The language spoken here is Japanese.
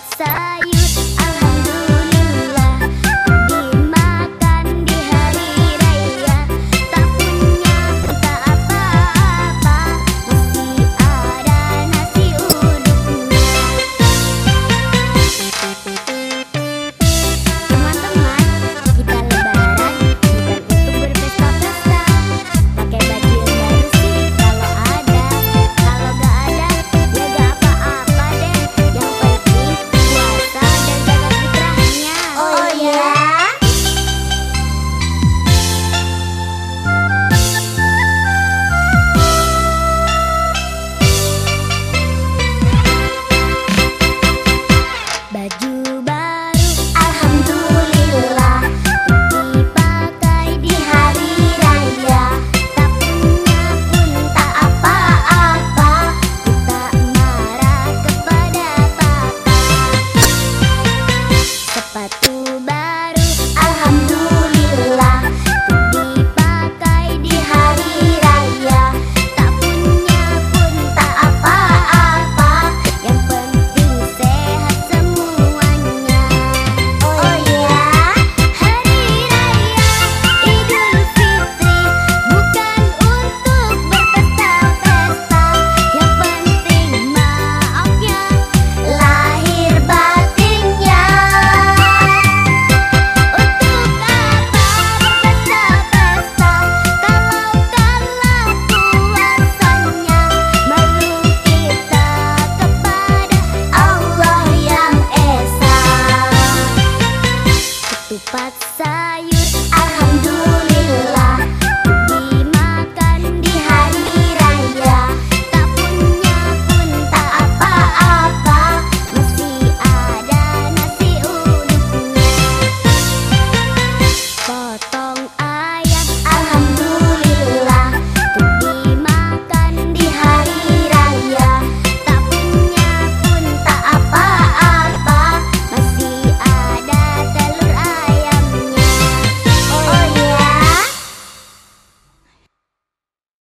ださい